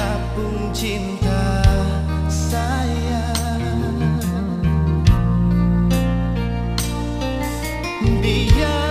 capung cinta saya Biar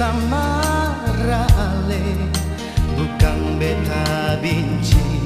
Tamara Ale Bukan beta benci